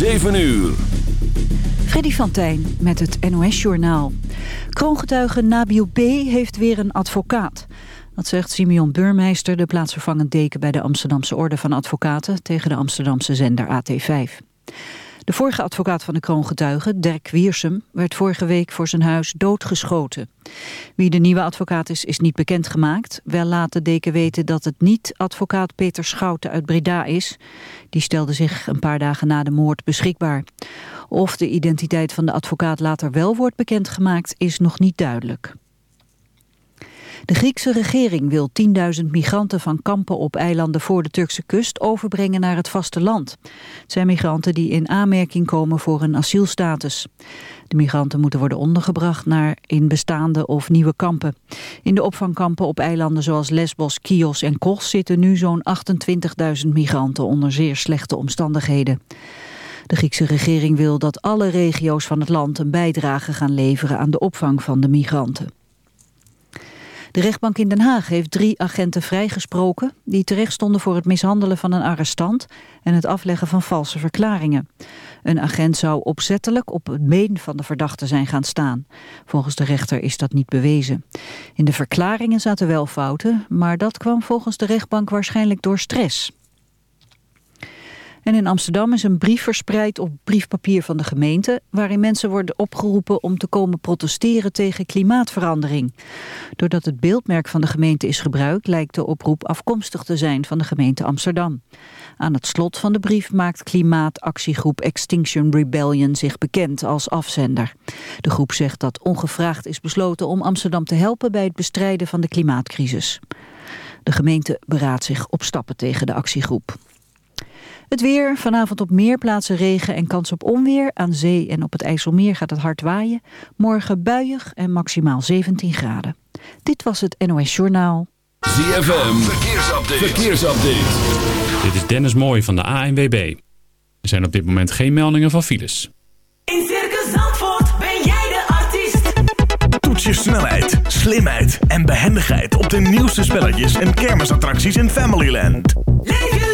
7 uur. Freddy van Tijn met het NOS-journaal. Kroongetuige Nabil B. heeft weer een advocaat. Dat zegt Simeon Burmeister, de plaatsvervangend deken... bij de Amsterdamse Orde van Advocaten... tegen de Amsterdamse zender AT5. De vorige advocaat van de kroongetuige, Dirk Wiersum, werd vorige week voor zijn huis doodgeschoten. Wie de nieuwe advocaat is, is niet bekendgemaakt. Wel laat de deken weten dat het niet advocaat Peter Schouten uit Breda is. Die stelde zich een paar dagen na de moord beschikbaar. Of de identiteit van de advocaat later wel wordt bekendgemaakt, is nog niet duidelijk. De Griekse regering wil 10.000 migranten van kampen op eilanden voor de Turkse kust overbrengen naar het vasteland. Het zijn migranten die in aanmerking komen voor een asielstatus. De migranten moeten worden ondergebracht naar in bestaande of nieuwe kampen. In de opvangkampen op eilanden zoals Lesbos, Chios en Kos zitten nu zo'n 28.000 migranten onder zeer slechte omstandigheden. De Griekse regering wil dat alle regio's van het land een bijdrage gaan leveren aan de opvang van de migranten. De rechtbank in Den Haag heeft drie agenten vrijgesproken... die terecht stonden voor het mishandelen van een arrestant... en het afleggen van valse verklaringen. Een agent zou opzettelijk op het been van de verdachte zijn gaan staan. Volgens de rechter is dat niet bewezen. In de verklaringen zaten wel fouten... maar dat kwam volgens de rechtbank waarschijnlijk door stress. En in Amsterdam is een brief verspreid op briefpapier van de gemeente... waarin mensen worden opgeroepen om te komen protesteren tegen klimaatverandering. Doordat het beeldmerk van de gemeente is gebruikt... lijkt de oproep afkomstig te zijn van de gemeente Amsterdam. Aan het slot van de brief maakt klimaatactiegroep Extinction Rebellion zich bekend als afzender. De groep zegt dat ongevraagd is besloten om Amsterdam te helpen... bij het bestrijden van de klimaatcrisis. De gemeente beraadt zich op stappen tegen de actiegroep. Het weer, vanavond op meer plaatsen regen en kans op onweer. Aan zee en op het IJsselmeer gaat het hard waaien. Morgen buiig en maximaal 17 graden. Dit was het NOS Journaal. ZFM, verkeersupdate. verkeersupdate. Dit is Dennis Mooij van de ANWB. Er zijn op dit moment geen meldingen van files. In Circus Zandvoort ben jij de artiest. Toets je snelheid, slimheid en behendigheid op de nieuwste spelletjes en kermisattracties in Familyland. Leef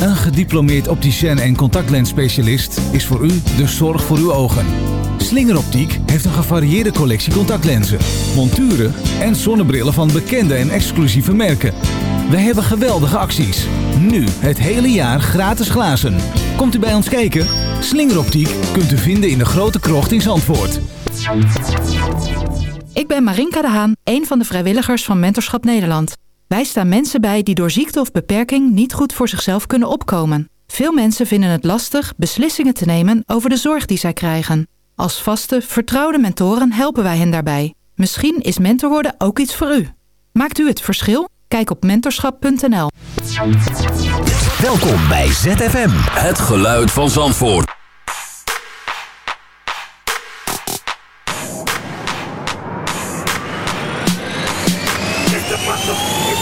Een gediplomeerd opticien en contactlensspecialist is voor u de zorg voor uw ogen. Slingeroptiek heeft een gevarieerde collectie contactlenzen, monturen en zonnebrillen van bekende en exclusieve merken. Wij hebben geweldige acties. Nu het hele jaar gratis glazen. Komt u bij ons kijken? Slingeroptiek kunt u vinden in de grote krocht in Zandvoort. Ik ben Marinka de Haan, een van de vrijwilligers van Mentorschap Nederland. Wij staan mensen bij die door ziekte of beperking niet goed voor zichzelf kunnen opkomen. Veel mensen vinden het lastig beslissingen te nemen over de zorg die zij krijgen. Als vaste, vertrouwde mentoren helpen wij hen daarbij. Misschien is mentor worden ook iets voor u. Maakt u het verschil? Kijk op mentorschap.nl. Welkom bij ZFM. Het geluid van Zandvoort.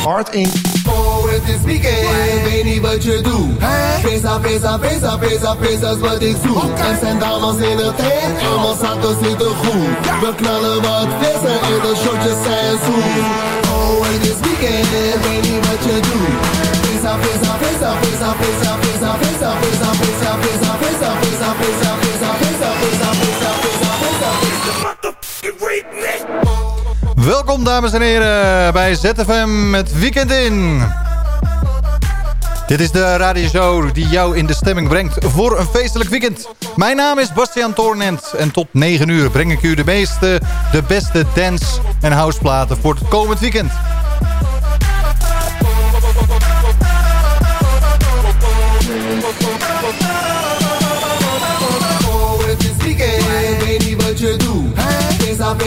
Hard in. Oh, het is weekend, weet niet wat je doet. Pesa, pesa, pesa, pesa, pesa is wat ik zoek. En zijn dames in het tent, en mijn zakken zitten goed. We knallen wat vissen en de shotjes zijn zoet. Oh, het is weekend, weet niet wat je doet. Pesa, pesa, pesa, pesa, pesa, pesa, pesa, pesa, pesa, pesa, pesa, pesa, pesa, pesa, pesa, pesa, pesa, pesa, pesa, pesa. Welkom dames en heren bij ZFM met Weekend In. Dit is de radioshow die jou in de stemming brengt voor een feestelijk weekend. Mijn naam is Bastiaan Toornent en tot 9 uur breng ik u de meeste, de beste dance- en houseplaten voor het komend weekend.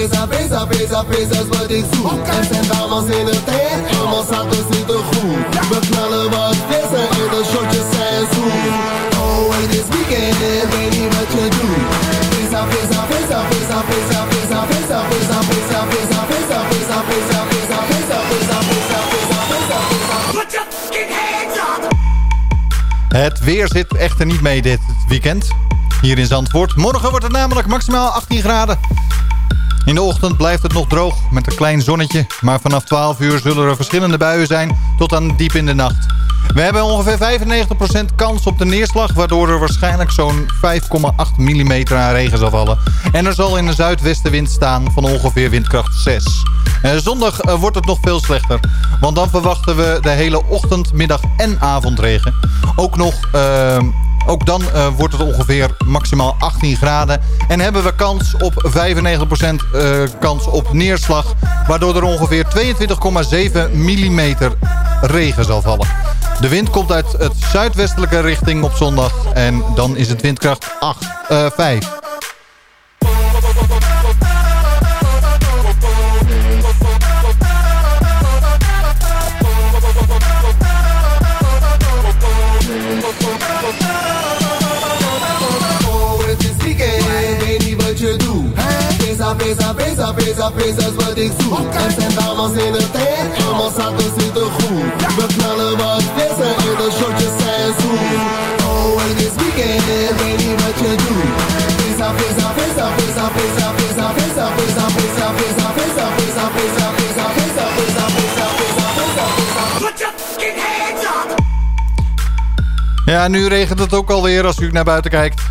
Is wat ik zoek. Er zijn dames in de tent en mijn zakken zitten goed. We knallen wat vissen en de shotjes zijn zoet. Oh, het is weekend, baby, wat je doet. Pesa, pesa, pesa, pesa, pesa, pesa, pesa, pesa, pesa, pesa, pesa, pesa, pesa, pesa, pesa, pesa, pesa, pesa, pesa, pesa. Put your fucking hands up! Het weer zit echter niet mee dit weekend. Hier in Zandvoort. Morgen wordt het namelijk maximaal 18 graden. In de ochtend blijft het nog droog met een klein zonnetje. Maar vanaf 12 uur zullen er verschillende buien zijn tot aan diep in de nacht. We hebben ongeveer 95% kans op de neerslag... waardoor er waarschijnlijk zo'n 5,8 mm aan regen zal vallen. En er zal in de zuidwestenwind staan van ongeveer windkracht 6. Eh, zondag eh, wordt het nog veel slechter. Want dan verwachten we de hele ochtend, middag en avondregen. Ook nog... eh, ook dan eh, wordt het ongeveer maximaal 18 graden. En hebben we kans op 95% eh, kans op neerslag. Waardoor er ongeveer 22,7 mm regen zal vallen. De wind komt uit het zuidwestelijke richting op zondag. En dan is het windkracht 8, eh 5. Wat ik zoek. Er zijn dames in de tent en mijn zakken zitten goed. We knallen wat vissen en de shotjes zijn zoet. Oh, het is weekend, weet niet wat je doet. Put your fucking hands up! Ja, nu regent het ook alweer als u naar buiten kijkt.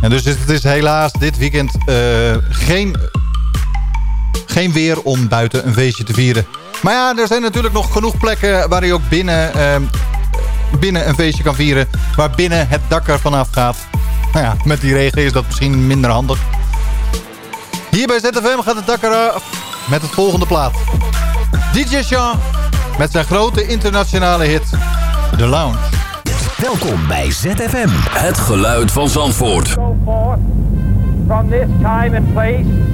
En dus is het is helaas dit weekend eh, geen, geen weer om buiten een feestje te vieren. Maar ja, er zijn natuurlijk nog genoeg plekken waar u ook binnen, eh, binnen een feestje kan vieren. Waar binnen het dak er vanaf gaat. Nou ja, met die regen is dat misschien minder handig. Hier bij ZFM gaat het dak eraf met het volgende plaat. DJ Sean met zijn grote internationale hit The Lounge. Welkom bij ZFM. Het geluid van Zandvoort. from this time and place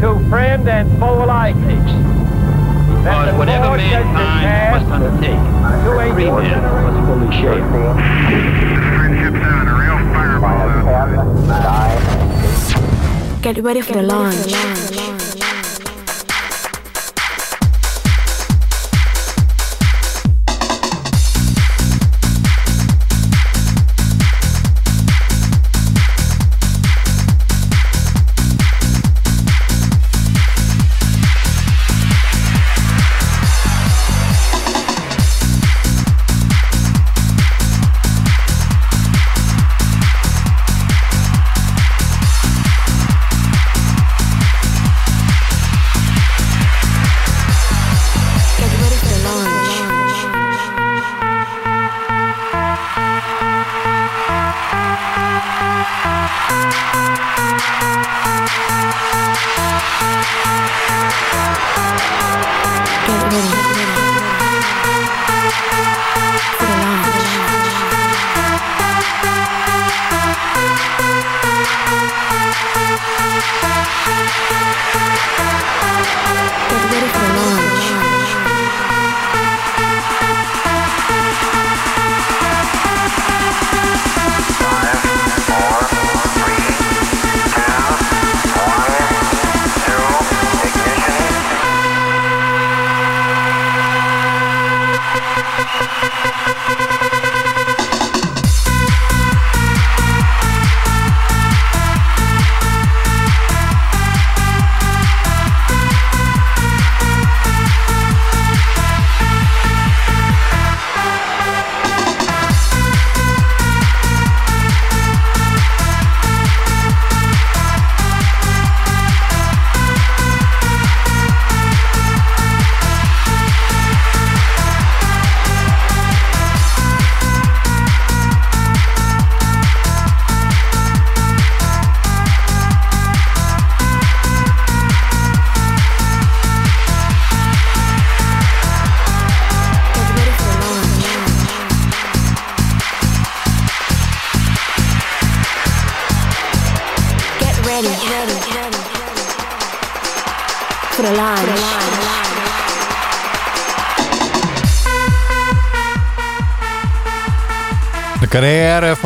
to friend and foe alike. Because whatever mankind must undertake, every man must fully share. Get ready for the launch.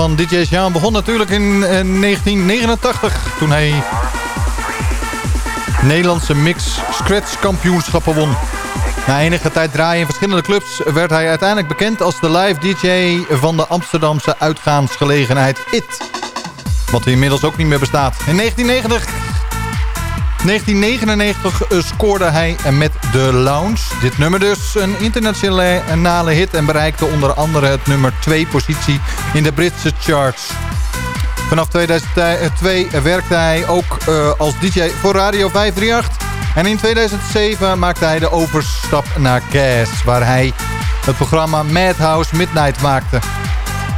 Van DJ Jean begon natuurlijk in eh, 1989 toen hij Nederlandse mix scratch kampioenschappen won. Na enige tijd draaien in verschillende clubs werd hij uiteindelijk bekend als de live DJ van de Amsterdamse uitgaansgelegenheid IT. Wat inmiddels ook niet meer bestaat. In 1990 1999 eh, scoorde hij met The Lounge. Dit nummer dus een internationale hit en bereikte onder andere het nummer 2 positie in de Britse charts. Vanaf 2002 werkte hij ook uh, als DJ voor Radio 538. En in 2007 maakte hij de overstap naar Gas, waar hij het programma Madhouse Midnight maakte.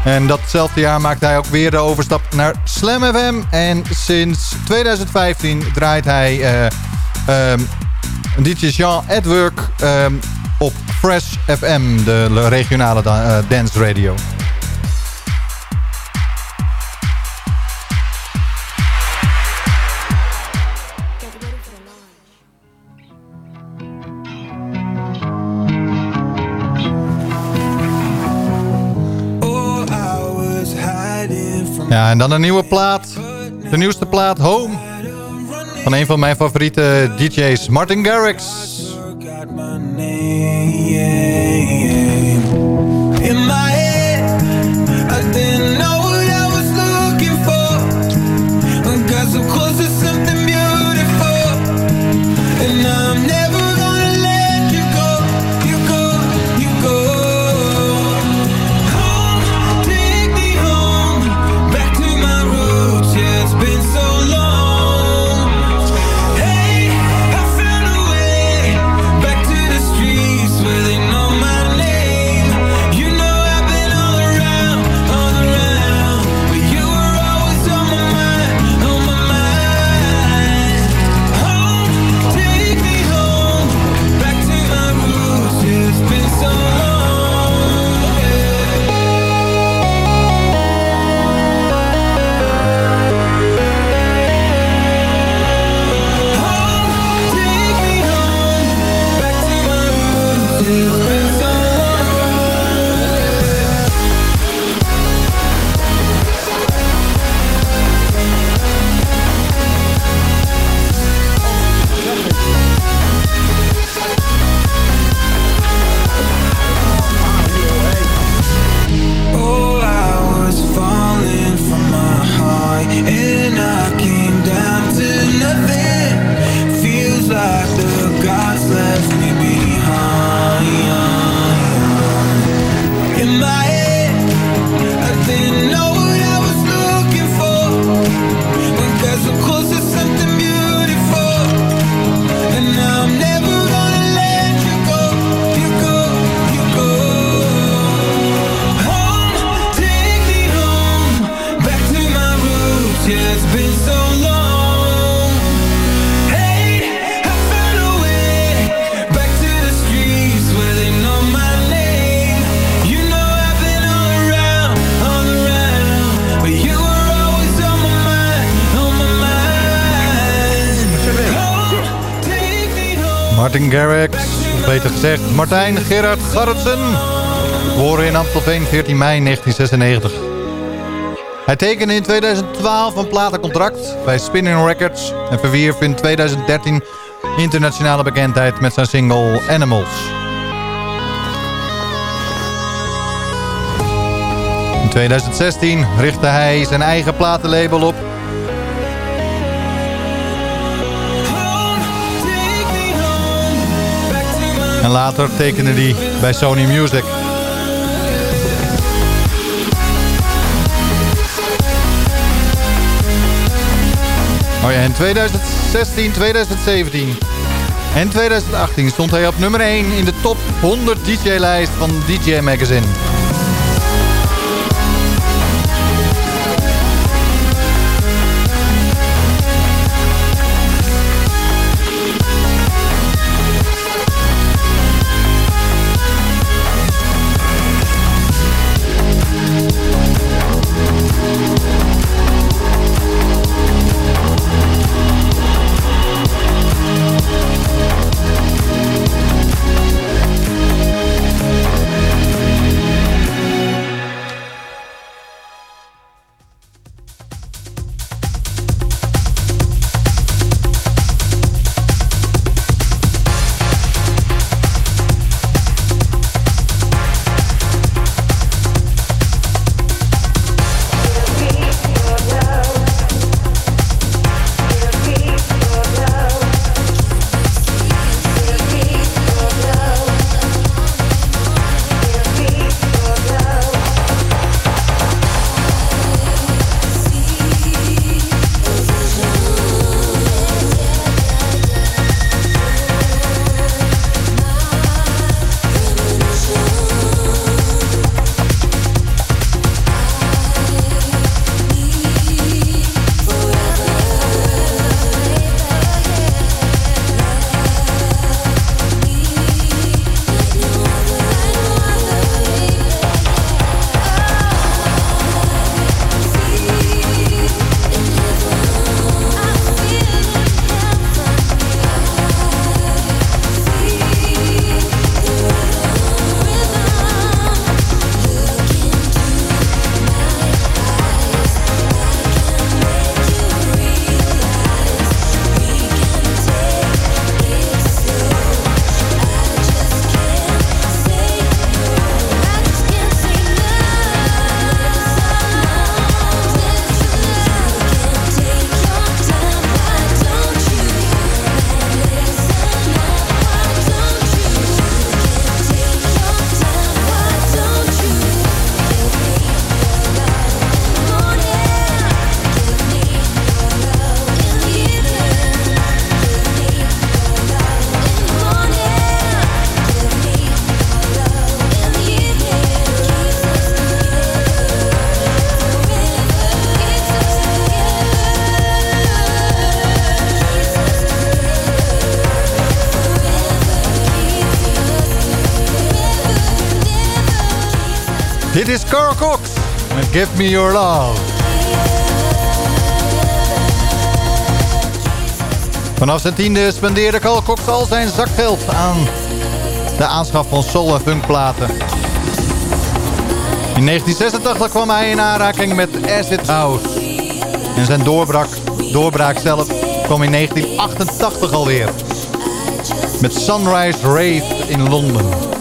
En datzelfde jaar maakte hij ook weer de overstap naar Slam FM. En sinds 2015 draait hij uh, um, DJ Jean at Work um, op Fresh FM, de regionale uh, dance radio. Ja, en dan een nieuwe plaat. De nieuwste plaat, Home. Van een van mijn favoriete DJ's, Martin Garrix. Martijn Gerard Garretsen. Geboren in Amstelveen 14 mei 1996. Hij tekende in 2012 een platencontract bij Spinning Records... en verwierf in 2013 internationale bekendheid met zijn single Animals. In 2016 richtte hij zijn eigen platenlabel op En later tekende hij bij Sony Music. Oh ja, in 2016, 2017 en 2018 stond hij op nummer 1 in de top 100 DJ-lijst van DJ Magazine. Love. Vanaf zijn tiende spendeerde Carl Cox al zijn zakgeld aan de aanschaf van soul- en funkplaten. In 1986 kwam hij in aanraking met Acid House. En zijn doorbraak, doorbraak zelf kwam in 1988 alweer. Met Sunrise Rave in Londen.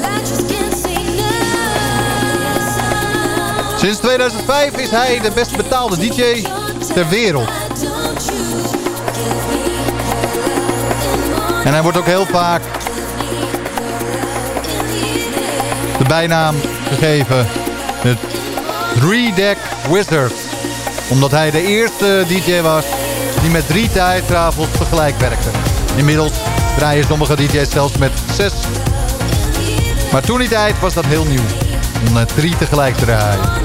Sinds 2005 is hij de best betaalde DJ ter wereld. En hij wordt ook heel vaak de bijnaam gegeven de Three Deck Wizard. Omdat hij de eerste DJ was die met drie tijdtafels tegelijk werkte. Inmiddels draaien sommige DJ's zelfs met zes. Maar toen die tijd was dat heel nieuw. Om drie tegelijk te draaien.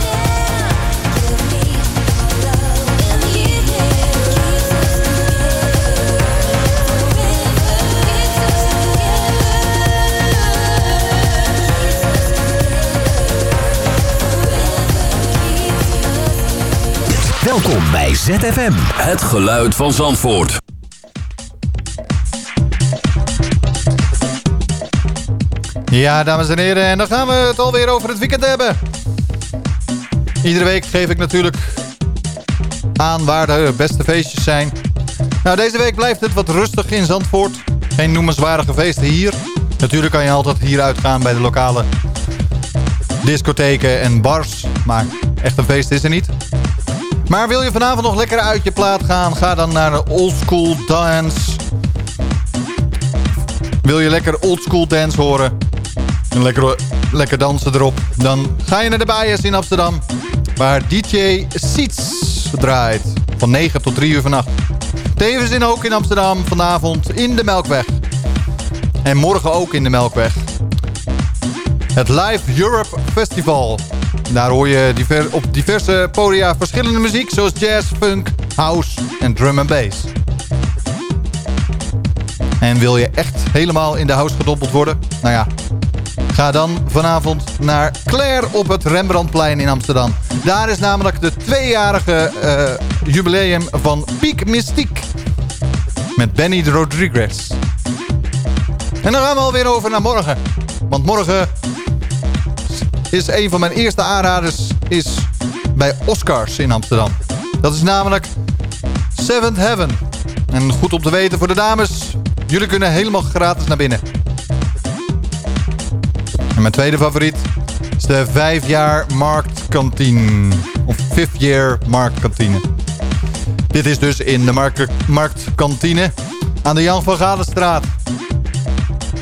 Welkom bij ZFM. Het geluid van Zandvoort. Ja, dames en heren, en dan gaan we het alweer over het weekend hebben. Iedere week geef ik natuurlijk aan waar de beste feestjes zijn. Nou, deze week blijft het wat rustig in Zandvoort. Geen noemenswaardige feesten hier. Natuurlijk kan je altijd hier uitgaan bij de lokale discotheken en bars. Maar echt een feest is er niet. Maar wil je vanavond nog lekker uit je plaat gaan? Ga dan naar de Old School Dance. Wil je lekker Old School Dance horen? En lekker, lekker dansen erop. Dan ga je naar de Bias in Amsterdam. Waar DJ Seats draait. Van 9 tot 3 uur vannacht. Tevens in ook in Amsterdam vanavond in de Melkweg. En morgen ook in de Melkweg. Het Live Europe Festival. Daar hoor je op diverse podia verschillende muziek... zoals jazz, funk, house en drum and bass. En wil je echt helemaal in de house gedompeld worden? Nou ja, ga dan vanavond naar Claire op het Rembrandtplein in Amsterdam. Daar is namelijk de tweejarige eh, jubileum van Peak Mystique. Met Benny Rodriguez. En dan gaan we alweer over naar morgen. Want morgen is een van mijn eerste aanraders is bij Oscars in Amsterdam. Dat is namelijk Seventh Heaven. En goed om te weten voor de dames, jullie kunnen helemaal gratis naar binnen. En mijn tweede favoriet is de 5 jaar marktkantine. Of 5 year marktkantine. Dit is dus in de markt, marktkantine aan de Jan van Galenstraat.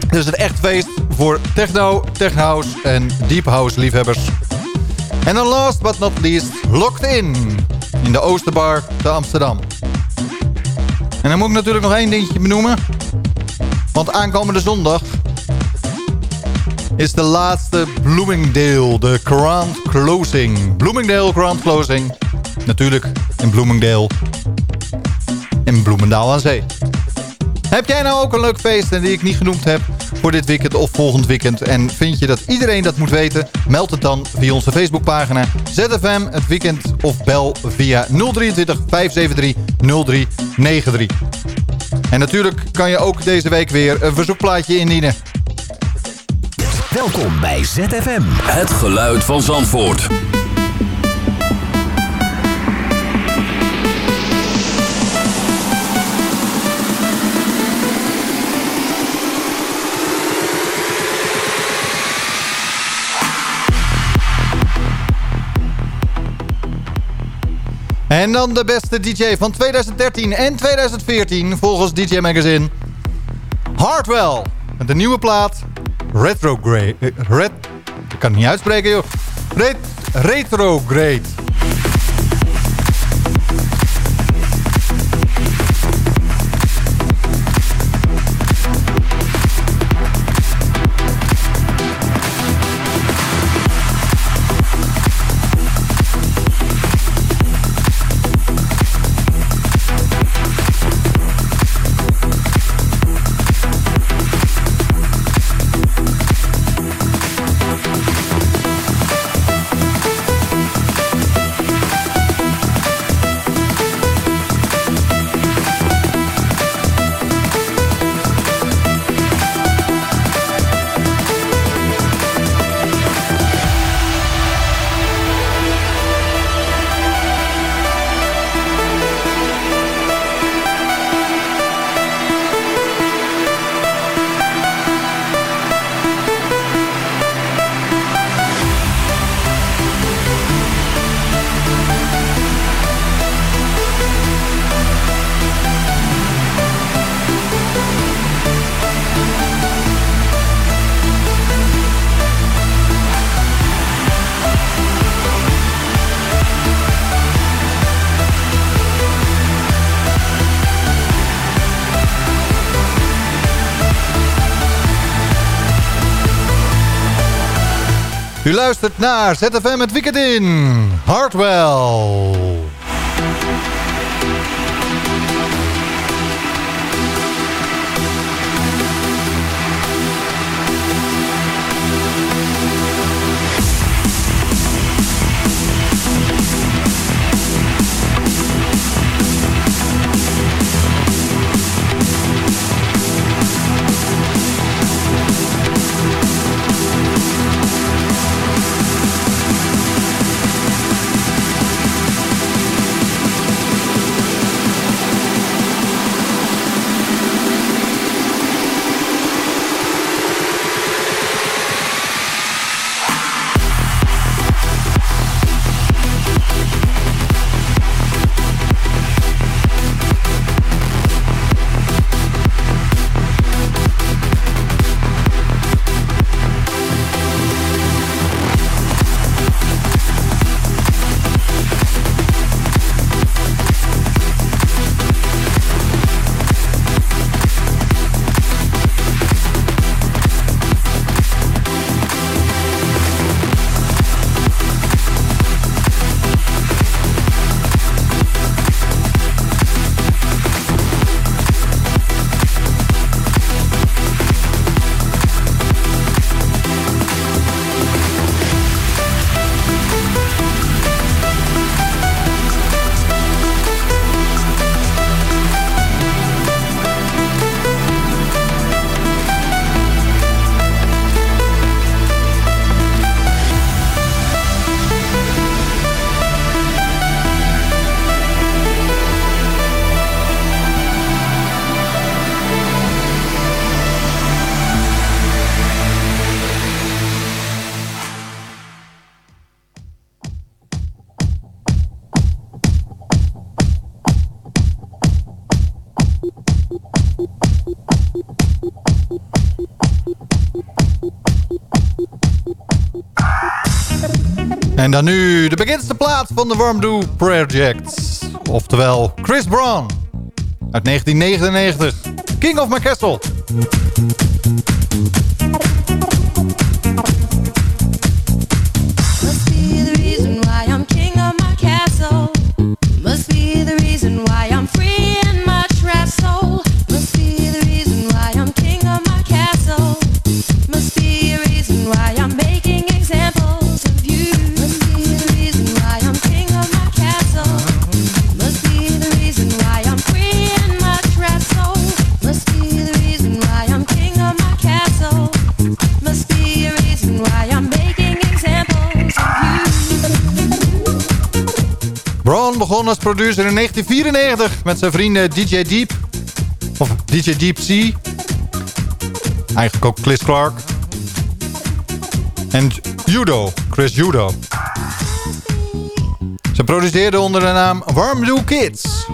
Het is een echt feest voor techno, techhouse en deep house liefhebbers. En dan last but not least, Locked In. In de Oosterbar te Amsterdam. En dan moet ik natuurlijk nog één dingetje benoemen. Want aankomende zondag is de laatste Bloomingdale, de Grand Closing. Bloomingdale Grand Closing. Natuurlijk in Bloomingdale. In Bloemendaal aan Zee. Heb jij nou ook een leuk feest en die ik niet genoemd heb voor dit weekend of volgend weekend? En vind je dat iedereen dat moet weten? Meld het dan via onze Facebookpagina ZFM het weekend of bel via 023 573 0393. En natuurlijk kan je ook deze week weer een verzoekplaatje indienen. Welkom bij ZFM. Het geluid van Zandvoort. En dan de beste DJ van 2013 en 2014 volgens DJ Magazine. Hardwell. De nieuwe plaat Retrograde. eh, Red, ik kan het niet uitspreken joh. Ret, retrograde. U luistert naar ZFM het weekend in. Hardwell. En dan nu de bekendste plaat van de Wormdo Project. Oftewel Chris Brown. Uit 1999. King of My producer in 1994 met zijn vrienden DJ Deep. Of DJ Deep C. Eigenlijk ook Chris Clark. En Judo, Chris Judo. Ze produceerden onder de naam Warm Kids.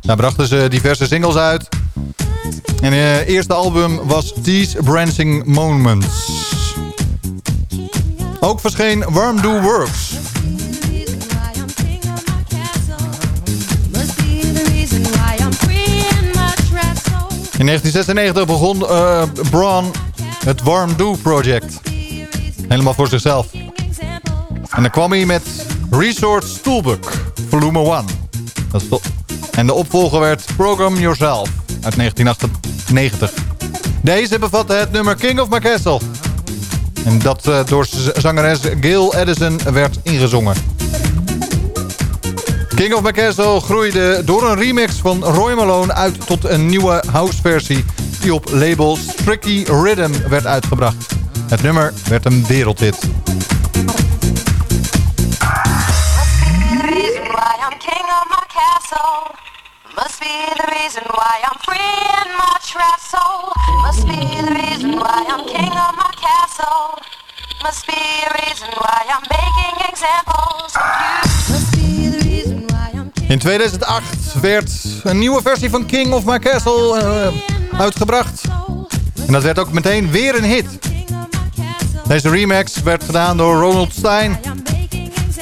Daar brachten ze diverse singles uit. En het eerste album was These Branching Moments. Ook verscheen Warm Do Works. In 1996 begon eh Braun het Warm Do Project. Helemaal voor zichzelf. En dan kwam hij met Resort Toolbook, volume 1. Dat is de- en de opvolger werd Program Yourself uit 1998. Deze bevatte het nummer King of My Castle. En dat eh, door zangeres Gail Edison werd ingezongen. King of My Castle groeide door een remix van Roy Malone uit tot een nieuwe houseversie die op label Tricky Rhythm werd uitgebracht. Het nummer werd een wereldhit. the. Must be the reason why I'm free in my trapped. Must be the reason why I'm king of my castle. Must be a reason why I'm making examples of you. In 2008 werd een nieuwe versie van King of My Castle eh, uitgebracht. En dat werd ook meteen weer een hit. Deze remix werd gedaan door Ronald Stein.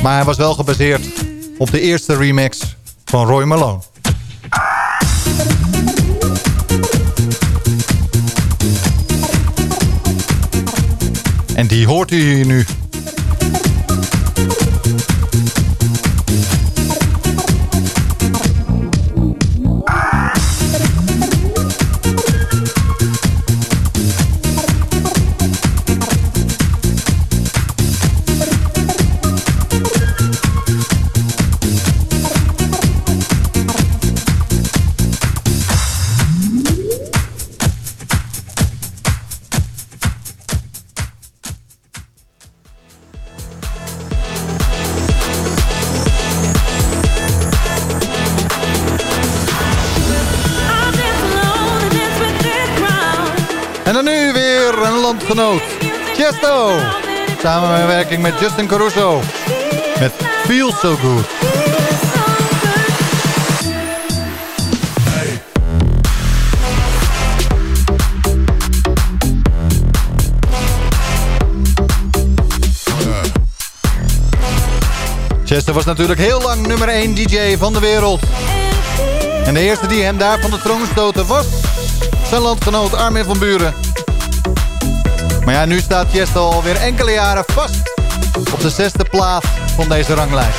Maar hij was wel gebaseerd op de eerste remix van Roy Malone. En die hoort u hier nu. Met Justin Caruso. Met Feel So Good. Chester was natuurlijk heel lang nummer 1 DJ van de wereld. En de eerste die hem daar van de troon stoten was zijn landgenoot Armin van Buren. Maar ja, nu staat Chesto alweer enkele jaren vast op de zesde plaats van deze ranglijst.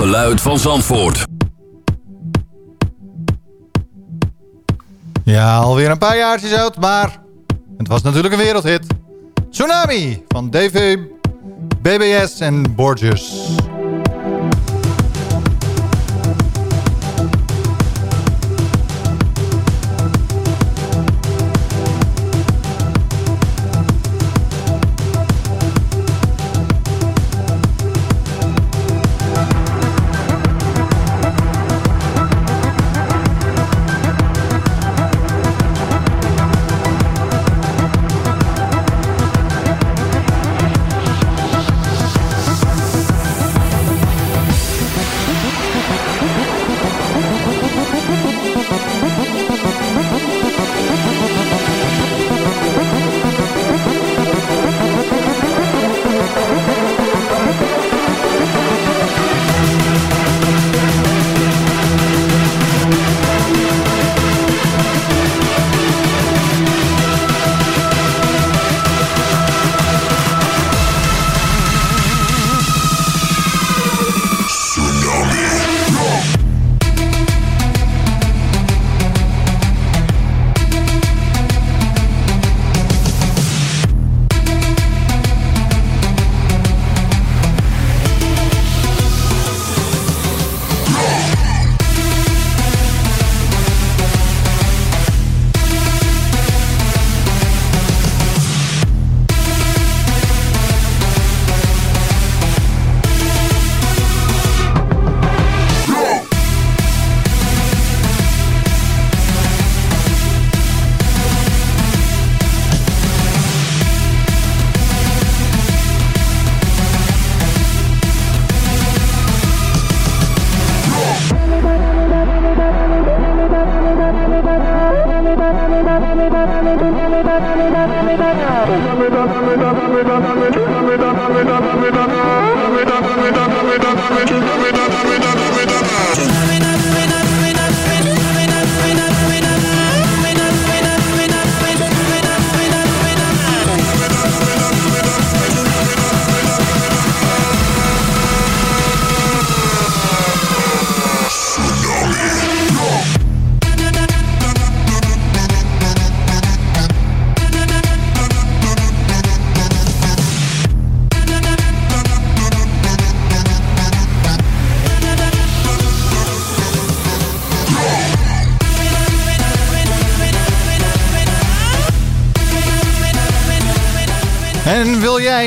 Geluid van Zandvoort. Ja, alweer een paar jaartjes oud, maar het was natuurlijk een wereldhit. Tsunami van DV, BBS en Borges.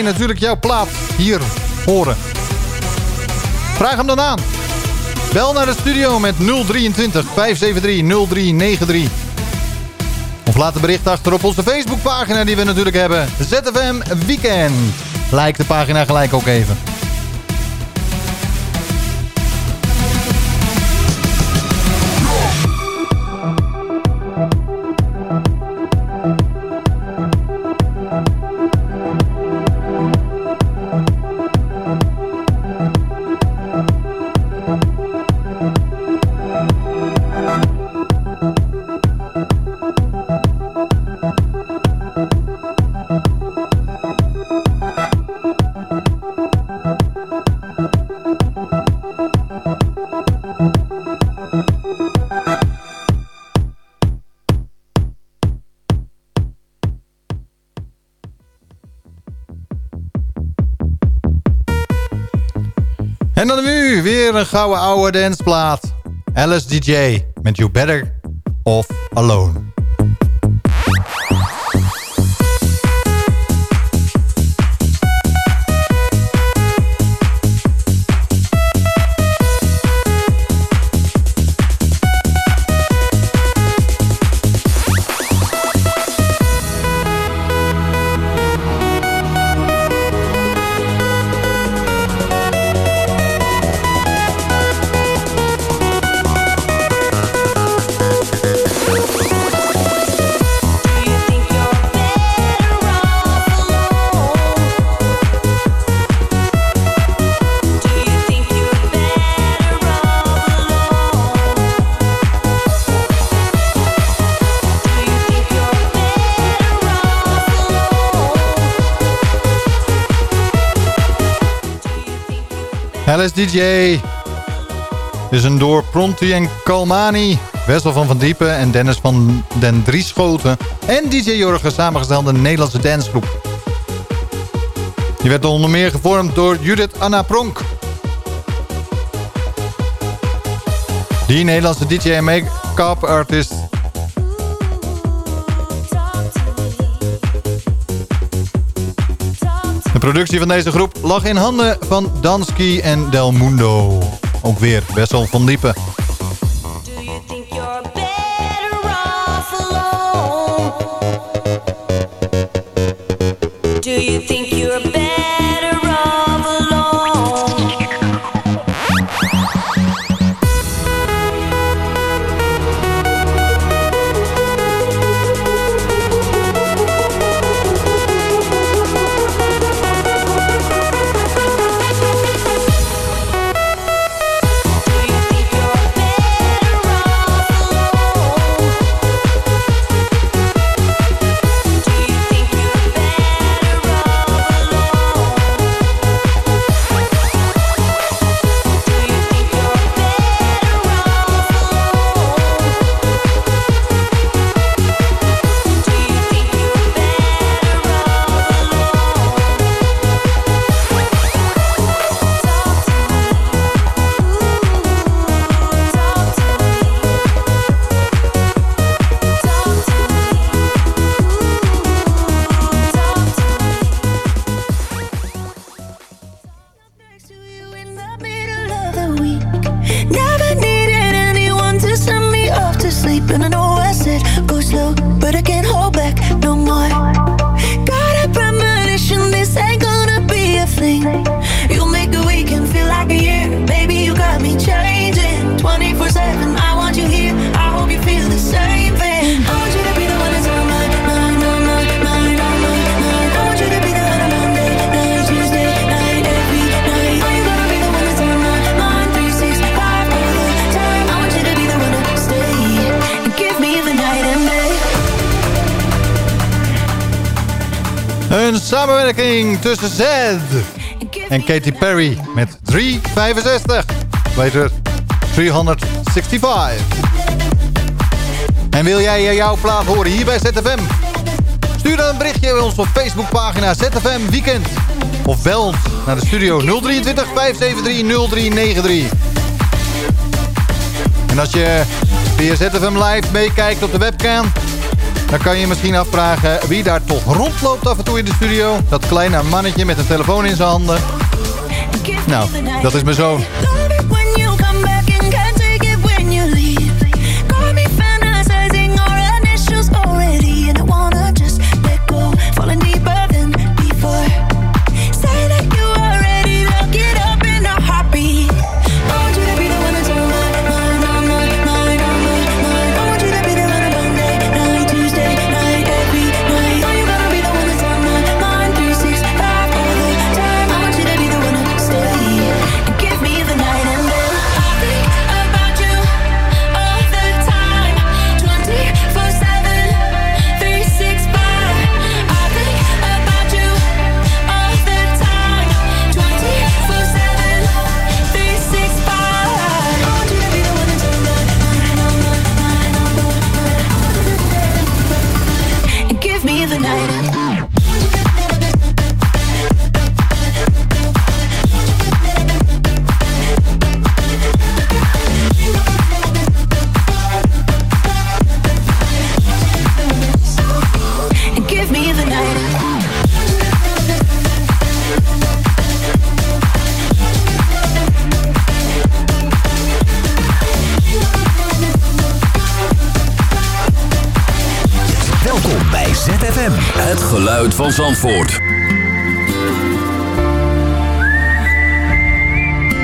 Natuurlijk jouw plaat hier horen? Vraag hem dan aan. Bel naar de studio met 023 573 0393. Of laat een bericht achter op onze Facebookpagina die we natuurlijk hebben. ZFM Weekend. Like de pagina gelijk ook even. Gouden oude danceplaat. Alice DJ met You Better Off Alone. DJ is een door Pronti en Kalmani, Wessel van Van Diepen en Dennis van den Drieschoten en DJ Jorgen samengestelde Nederlandse dancegroep. Die werd onder meer gevormd door Judith Anna Pronk. Die Nederlandse DJ en make-up artist productie van deze groep lag in handen van Dansky en Del Mundo. Ook weer Wessel van Diepen. Tussen Zed en Katy Perry met 365. Later 365. En wil jij jouw plaat horen hier bij ZFM? Stuur dan een berichtje bij onze Facebookpagina ZFM Weekend. Of bel ons naar de studio 023 573 0393. En als je via ZFM Live meekijkt op de webcam... dan kan je misschien afvragen wie daar toch rondloopt af en toe in de studio. Dat kleine mannetje met een telefoon in zijn handen. Nou, dat is mijn zoon. Het geluid van Zandvoort.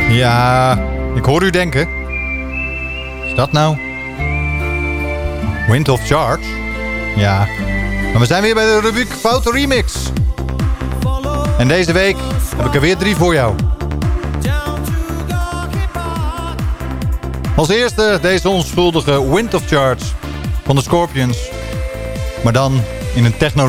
Ja, ik hoor u denken. Is dat nou? Wind of Charge? Ja. Maar we zijn weer bij de rubriek Foute Remix. En deze week heb ik er weer drie voor jou. Als eerste deze onschuldige Wind of Charge van de Scorpions. Maar dan in een techno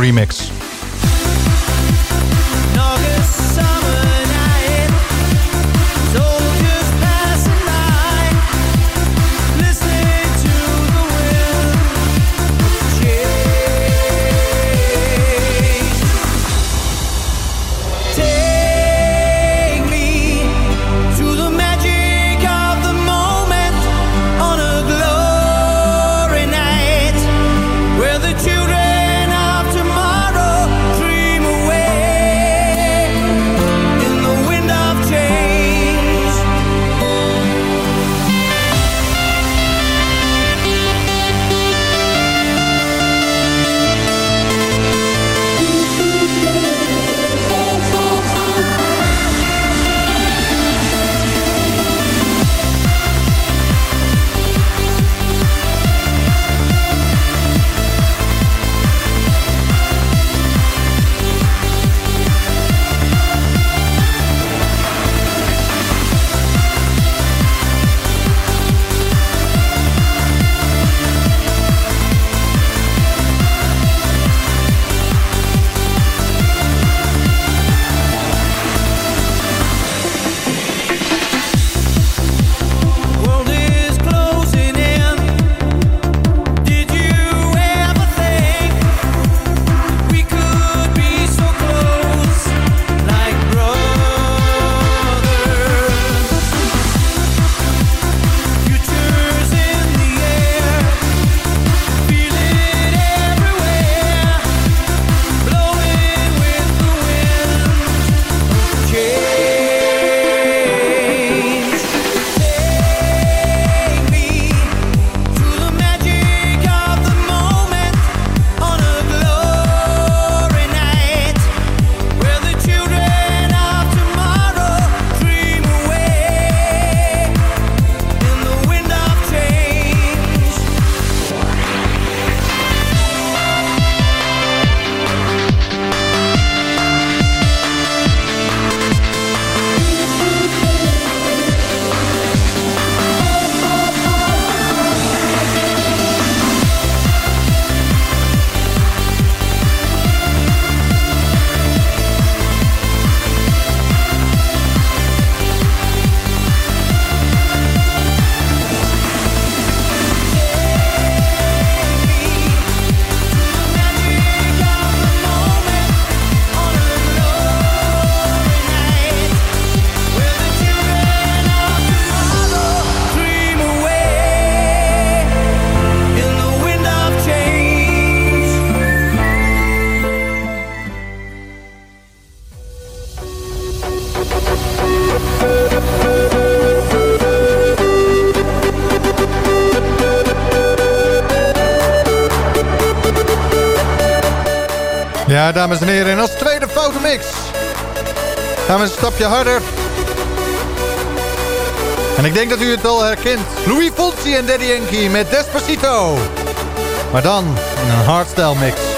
Dames en heren. En als tweede foute mix gaan we een stapje harder. En ik denk dat u het al herkent. Louis Fonsi en Daddy Yankee met Despacito. Maar dan een hardstyle mix.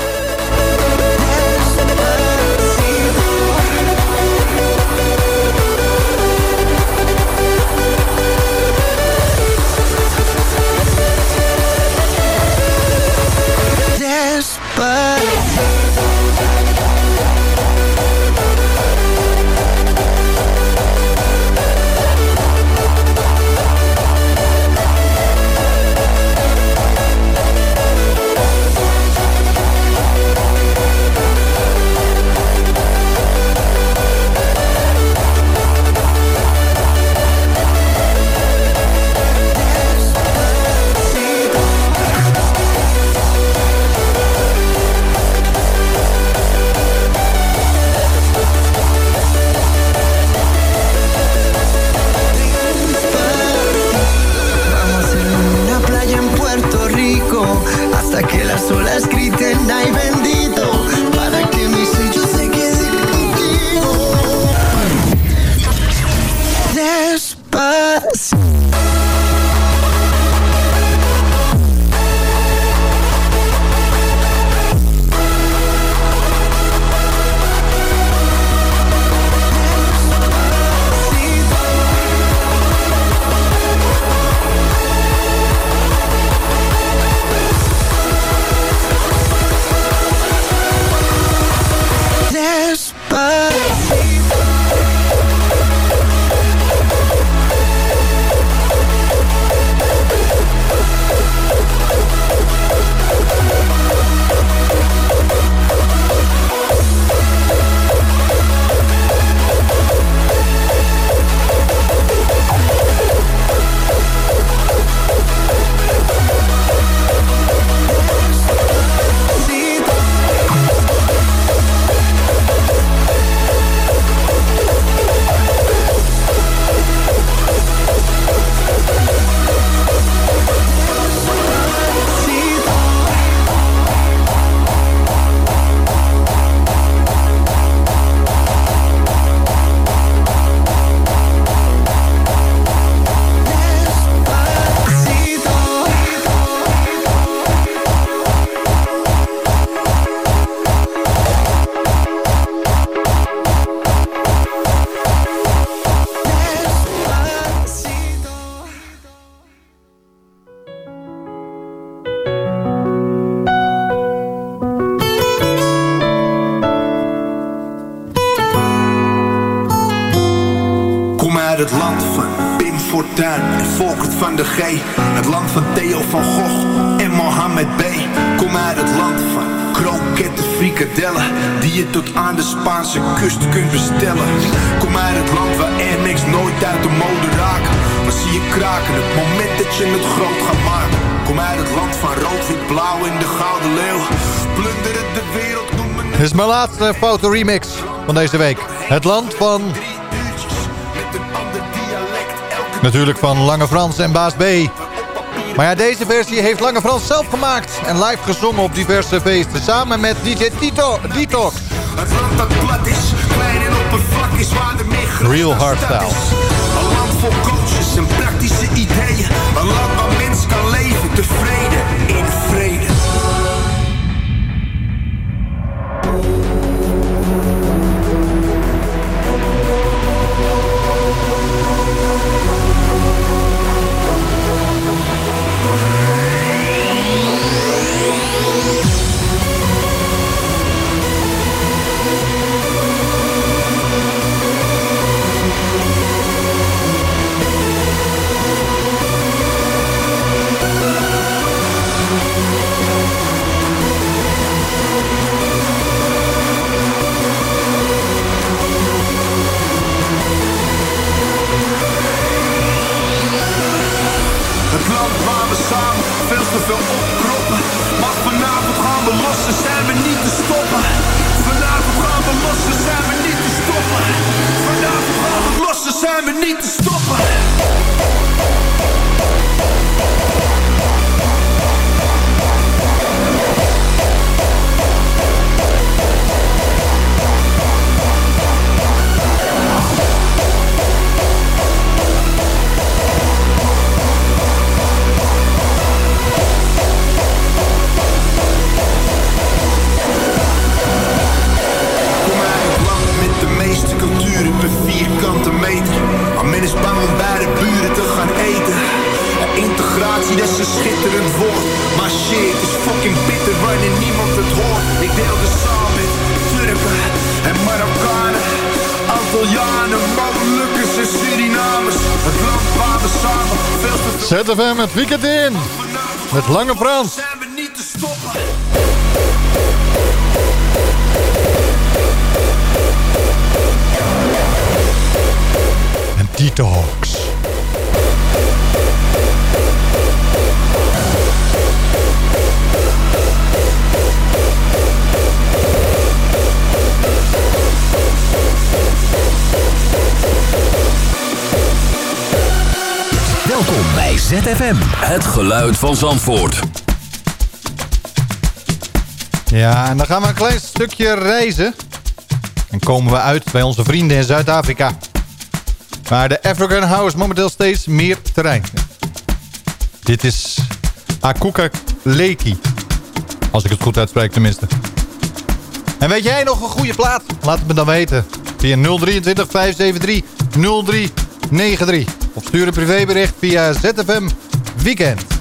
Remix van deze week. Het land van... Natuurlijk van Lange Frans en Baas B. Maar ja, deze versie heeft Lange Frans zelf gemaakt. En live gezongen op diverse feesten. Samen met DJ Tito, Detox. Het land dat plat is, klein en oppervlak is waar de Real hardstyle. Een land vol coaches en praktische ideeën. Een land waar mens kan leven tevreden in vrede. ZFM het weekend in. Met Lange Frans. ZFM. Het geluid van Zandvoort. Ja, en dan gaan we een klein stukje reizen. En komen we uit bij onze vrienden in Zuid-Afrika. Waar de African House momenteel steeds meer terrein. Dit is Akuka Leki. Als ik het goed uitspreek tenminste. En weet jij nog een goede plaat? Laat het me dan weten. Via 023 573 0393. Of stuur een privébericht via ZFM Weekend.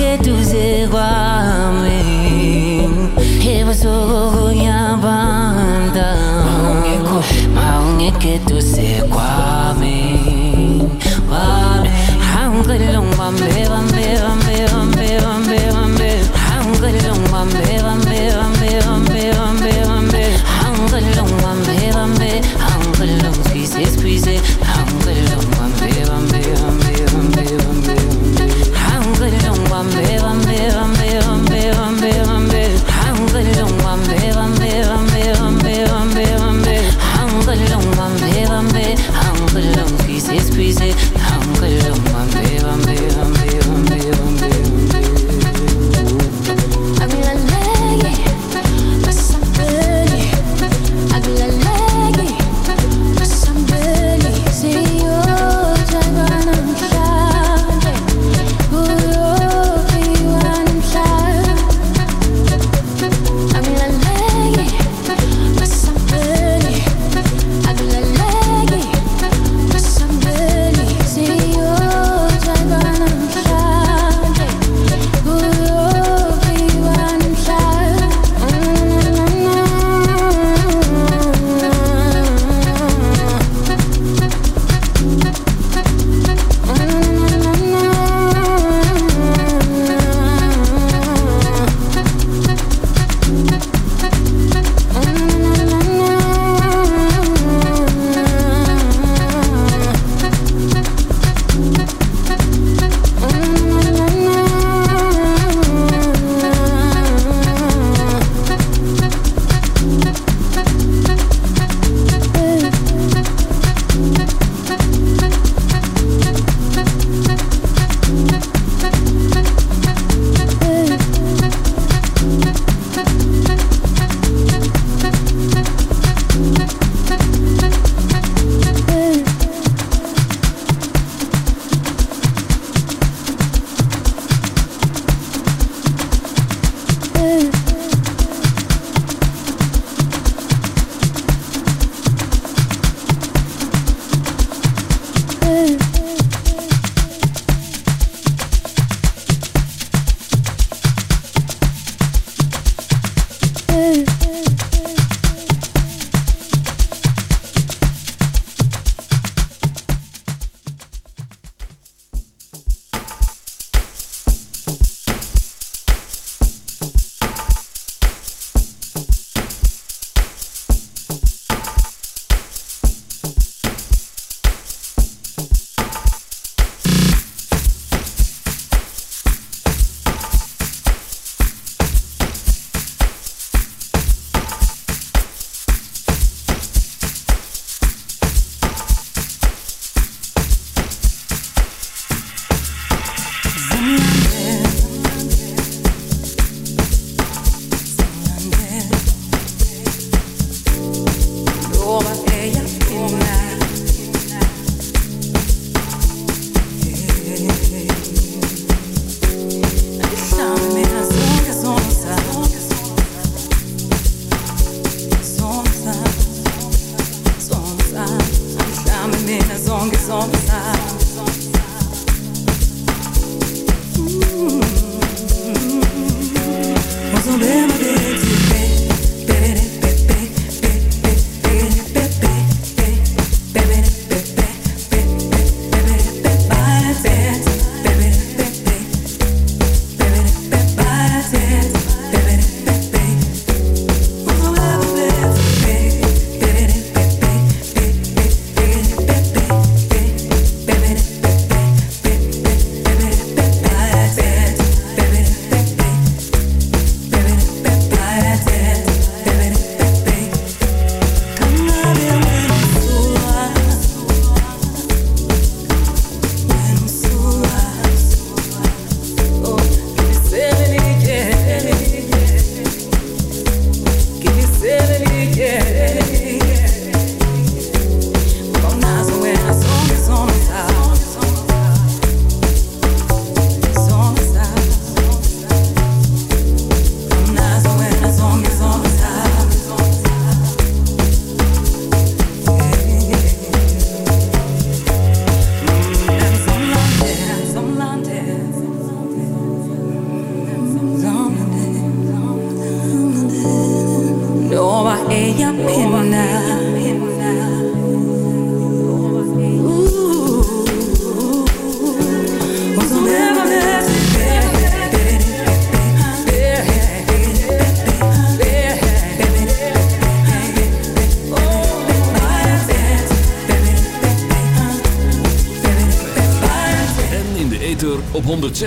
que tú llegó was so